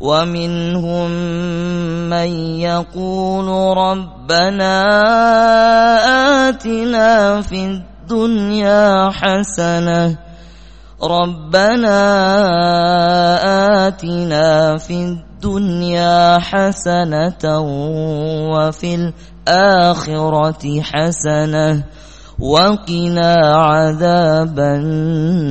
ومنهم من يقول ربنا آتنا في الدنيا حسنة ربنا آتنا في الدنيا حسنة وفي الآخرة حسنة وقنا عذاب النار.